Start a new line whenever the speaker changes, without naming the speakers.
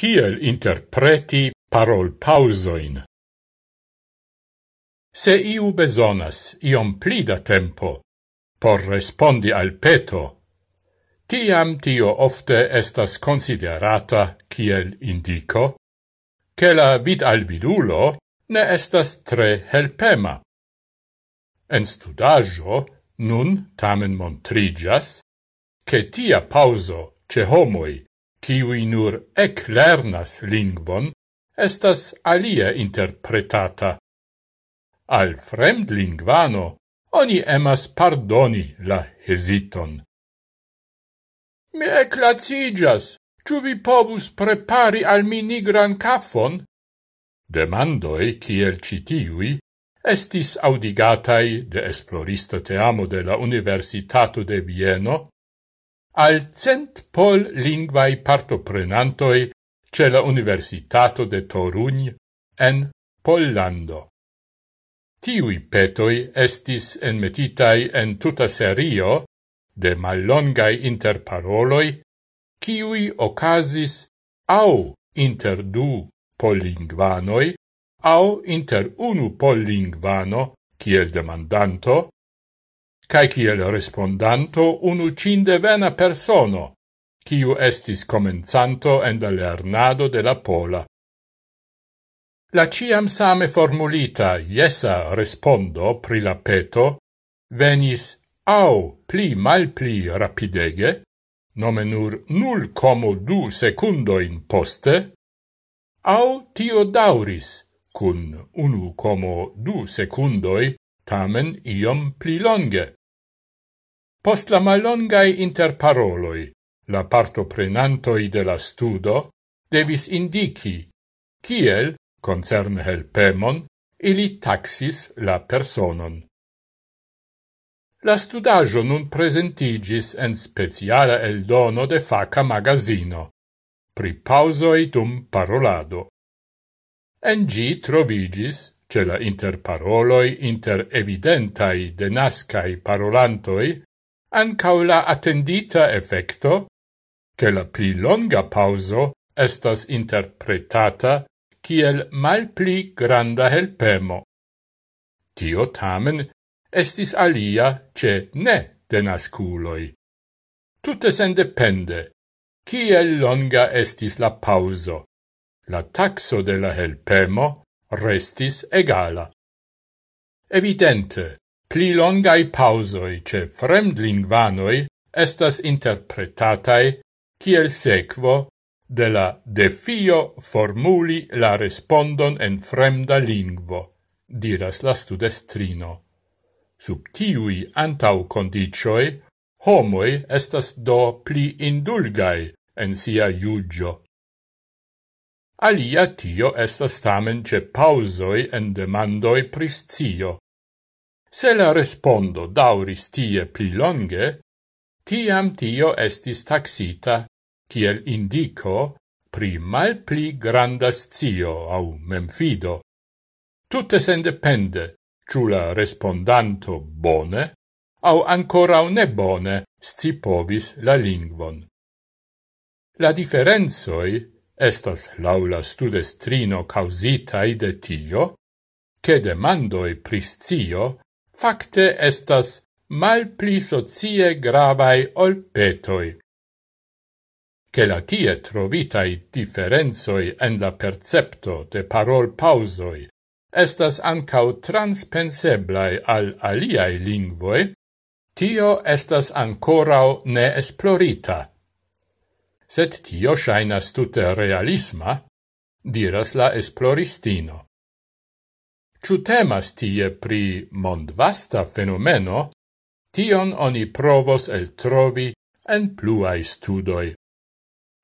Kiel interpreti parol pausoin? Se iu besonas iom pli da tempo por respondi al peto, tiam tio ofte estas considerata kiel indico che la vid albidulo ne estas tre helpema. En studajo nun tamen montrigas che tia pauso ce homoi kiwi nur ec lernas lingvon, estas alie interpretata. Al fremd lingvano oni emas pardoni la hesiton. Mi eclacigas, ciu vi povus prepari al mi nigran caffon? Demandoi kiel citiui estis audigatai de esplorista teamo de la Universitato de Vieno al cent pol lingvai partoprenantoi ce la Universitato de Torugn en Pollando. Tiui petoi estis enmetitai en tuta serio de mallongai interparoloi, kiui ocasis au inter du pollingvanoi, au inter unu pollingvano, kiel demandanto, cae ciel respondanto unu cindevena persono, ciu estis comenzanto en la lernado de la Pola. La ciam same formulita jesa respondo pri la peto venis au pli mal pli rapidege, nome nur nul como du secundoin poste, au tio dauris, cun unu como du secundoi tamen iom pli longe. Post la malongai interparoloi, la partoprenantoi de la studo devis indici kiel, concerne helpemon, ili taxis la personon. La studaggio nun presentigis en speciala el dono de faca magazino, pri pausoi dum parolado. En gi trovigis, ce la interparoloi inter evidentai denascai parolantoi, ancau la attendita effecto, che la pli longa pauso estas interpretata kiel malpli granda helpemo. Tio tamen estis alia ce ne denasculoi. Tutte sen depende, kiel longa estis la pauso. La taxo de la helpemo restis egala. Evidente, Pli longai pausoi ce fremdlingvanoi estas interpretatai kiel sequo de la defio formuli la respondon en fremda lingvo, diras la studestrino. Sub tiui antau condicioi, homoi estas do pli indulgai en sia iugio. Alia tio estas tamen ce pausoi en demandoi priscio, Se la respondo dauris tie pli longe, tiam tio estis taxita kiel indico pri mal pli granda scio au memfido. Tutte sendepende, ciù la respondanto bone, au ancora ne bone scipovis la lingvon. La differenzoi estas laula studestrino causitai de tio, che demandoi pri scio facte estas mal pli socie gravai ol petoi. Che la tie trovitai differenzoi en la percepto de parol pausoi estas ancau transpenseblai al aliai lingvoi, tio estas ancorau ne esplorita. Sed tio shainas tute realisma, diras la esploristino. Ciu temas tie pri mondvasta fenomeno, tion oni provos el trovi en pluai studoi.